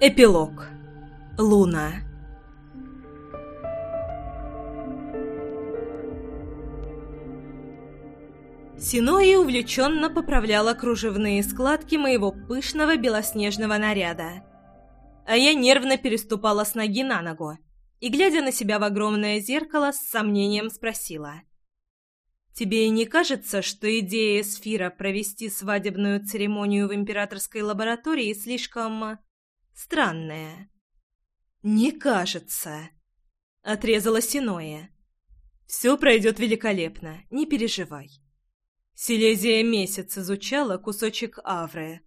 Эпилог. Луна. Синои увлеченно поправляла кружевные складки моего пышного белоснежного наряда. А я нервно переступала с ноги на ногу и, глядя на себя в огромное зеркало, с сомнением спросила. «Тебе не кажется, что идея Сфира провести свадебную церемонию в императорской лаборатории слишком странная. «Не кажется», — отрезала Синоя. «Все пройдет великолепно, не переживай». Силезия месяц изучала кусочек Авры.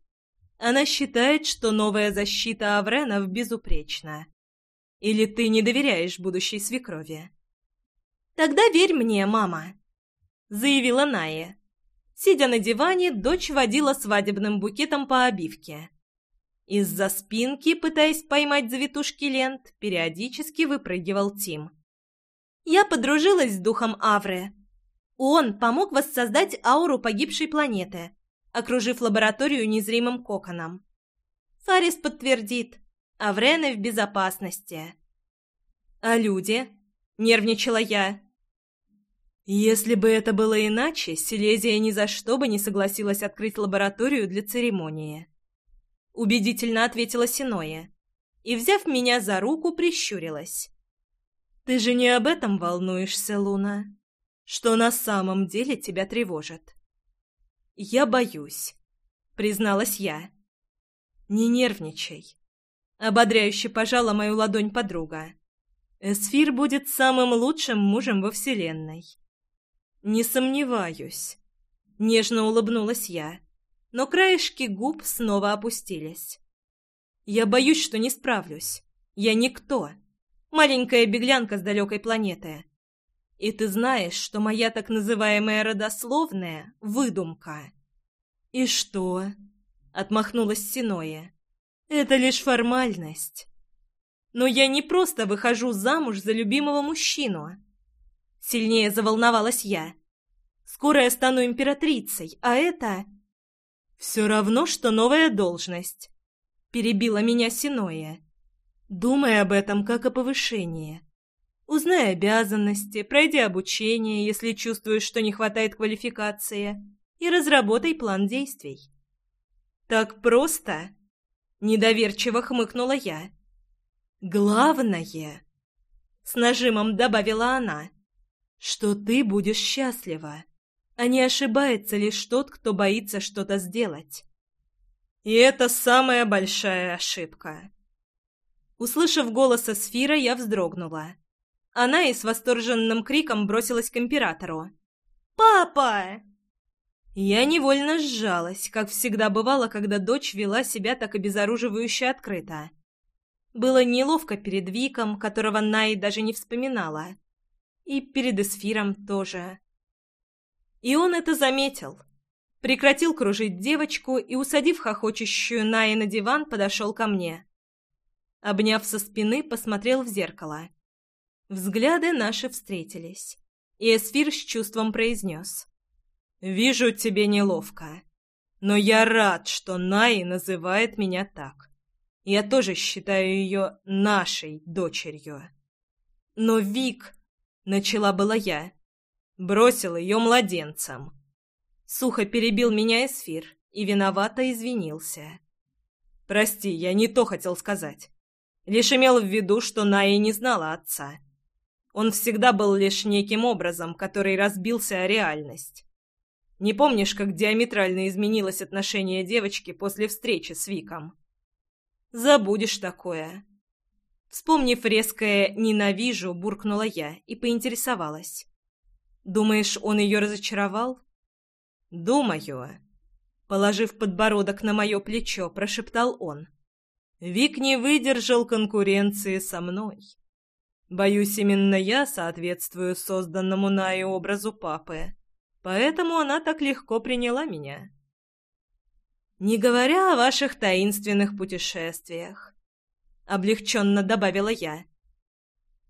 Она считает, что новая защита Авренов безупречна. Или ты не доверяешь будущей свекрови? «Тогда верь мне, мама», — заявила Ная. Сидя на диване, дочь водила свадебным букетом по обивке. Из-за спинки, пытаясь поймать завитушки лент, периодически выпрыгивал Тим. «Я подружилась с духом Авры. Он помог воссоздать ауру погибшей планеты, окружив лабораторию незримым коконом. Фарис подтвердит, Аврены в безопасности». «А люди?» — нервничала я. Если бы это было иначе, Силезия ни за что бы не согласилась открыть лабораторию для церемонии. — убедительно ответила Синоя. И, взяв меня за руку, прищурилась. «Ты же не об этом волнуешься, Луна? Что на самом деле тебя тревожит?» «Я боюсь», — призналась я. «Не нервничай». Ободряюще пожала мою ладонь подруга. «Эсфир будет самым лучшим мужем во Вселенной». «Не сомневаюсь», — нежно улыбнулась я но краешки губ снова опустились. «Я боюсь, что не справлюсь. Я никто. Маленькая беглянка с далекой планеты. И ты знаешь, что моя так называемая родословная — выдумка». «И что?» — отмахнулась Синоя. «Это лишь формальность. Но я не просто выхожу замуж за любимого мужчину». Сильнее заволновалась я. «Скоро я стану императрицей, а это...» «Все равно, что новая должность», — перебила меня Синоя. «Думай об этом как о повышении. Узнай обязанности, пройди обучение, если чувствуешь, что не хватает квалификации, и разработай план действий». «Так просто?» — недоверчиво хмыкнула я. «Главное...» — с нажимом добавила она, — «что ты будешь счастлива» а не ошибается лишь тот, кто боится что-то сделать. И это самая большая ошибка. Услышав голос Сфира, я вздрогнула. Она и с восторженным криком бросилась к императору. «Папа!» Я невольно сжалась, как всегда бывало, когда дочь вела себя так обезоруживающе открыто. Было неловко перед Виком, которого Най даже не вспоминала. И перед Эсфиром тоже. И он это заметил. Прекратил кружить девочку и, усадив хохочущую Наи на диван, подошел ко мне. Обняв со спины, посмотрел в зеркало. Взгляды наши встретились, и Эсфир с чувством произнес. «Вижу, тебе неловко, но я рад, что Наи называет меня так. Я тоже считаю ее нашей дочерью». «Но Вик...» — начала была я. Бросил ее младенцем. Сухо перебил меня Эсфир и виновато извинился. «Прости, я не то хотел сказать. Лишь имел в виду, что Ная не знала отца. Он всегда был лишь неким образом, который разбился о реальность. Не помнишь, как диаметрально изменилось отношение девочки после встречи с Виком? Забудешь такое». Вспомнив резкое «ненавижу», буркнула я и поинтересовалась. Думаешь, он ее разочаровал? Думаю. Положив подбородок на мое плечо, прошептал он. Вик не выдержал конкуренции со мной. Боюсь, именно я соответствую созданному Наи образу папы, поэтому она так легко приняла меня. Не говоря о ваших таинственных путешествиях, облегченно добавила я.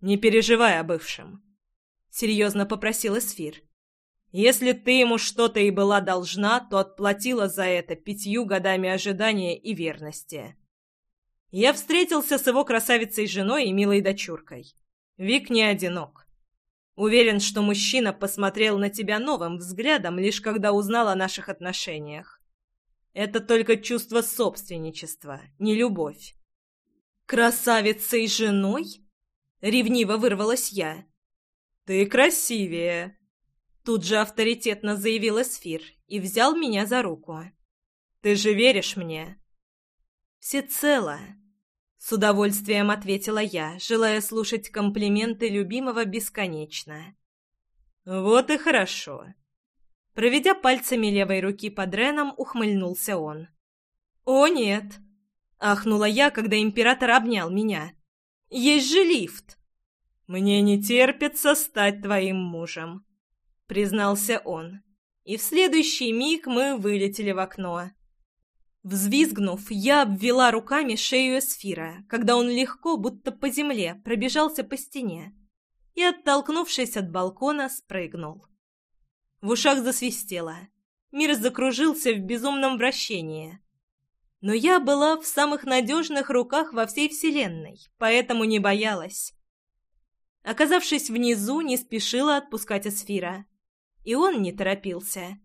Не переживай о бывшем. — серьезно попросил Эсфир. «Если ты ему что-то и была должна, то отплатила за это пятью годами ожидания и верности». Я встретился с его красавицей женой и милой дочуркой. Вик не одинок. Уверен, что мужчина посмотрел на тебя новым взглядом, лишь когда узнал о наших отношениях. Это только чувство собственничества, не любовь. «Красавицей женой?» — ревниво вырвалась я. «Ты красивее!» Тут же авторитетно заявил Эсфир и взял меня за руку. «Ты же веришь мне?» «Всецело», — с удовольствием ответила я, желая слушать комплименты любимого бесконечно. «Вот и хорошо». Проведя пальцами левой руки под Реном, ухмыльнулся он. «О, нет!» — ахнула я, когда император обнял меня. «Есть же лифт!» «Мне не терпится стать твоим мужем», — признался он. И в следующий миг мы вылетели в окно. Взвизгнув, я обвела руками шею Эсфира, когда он легко, будто по земле, пробежался по стене и, оттолкнувшись от балкона, спрыгнул. В ушах засвистело. Мир закружился в безумном вращении. Но я была в самых надежных руках во всей Вселенной, поэтому не боялась. Оказавшись внизу, не спешила отпускать Эсфира. И он не торопился.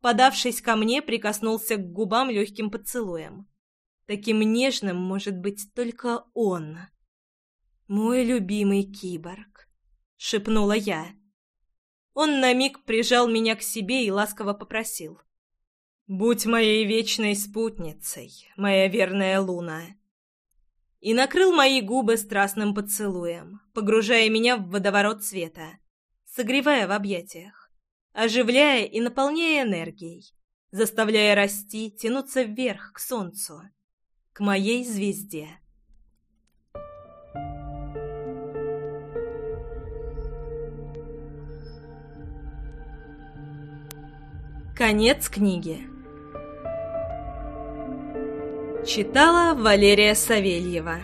Подавшись ко мне, прикоснулся к губам легким поцелуем. Таким нежным может быть только он. «Мой любимый киборг», — шепнула я. Он на миг прижал меня к себе и ласково попросил. «Будь моей вечной спутницей, моя верная луна» и накрыл мои губы страстным поцелуем, погружая меня в водоворот света, согревая в объятиях, оживляя и наполняя энергией, заставляя расти, тянуться вверх к солнцу, к моей звезде. Конец книги. Читала Валерия Савельева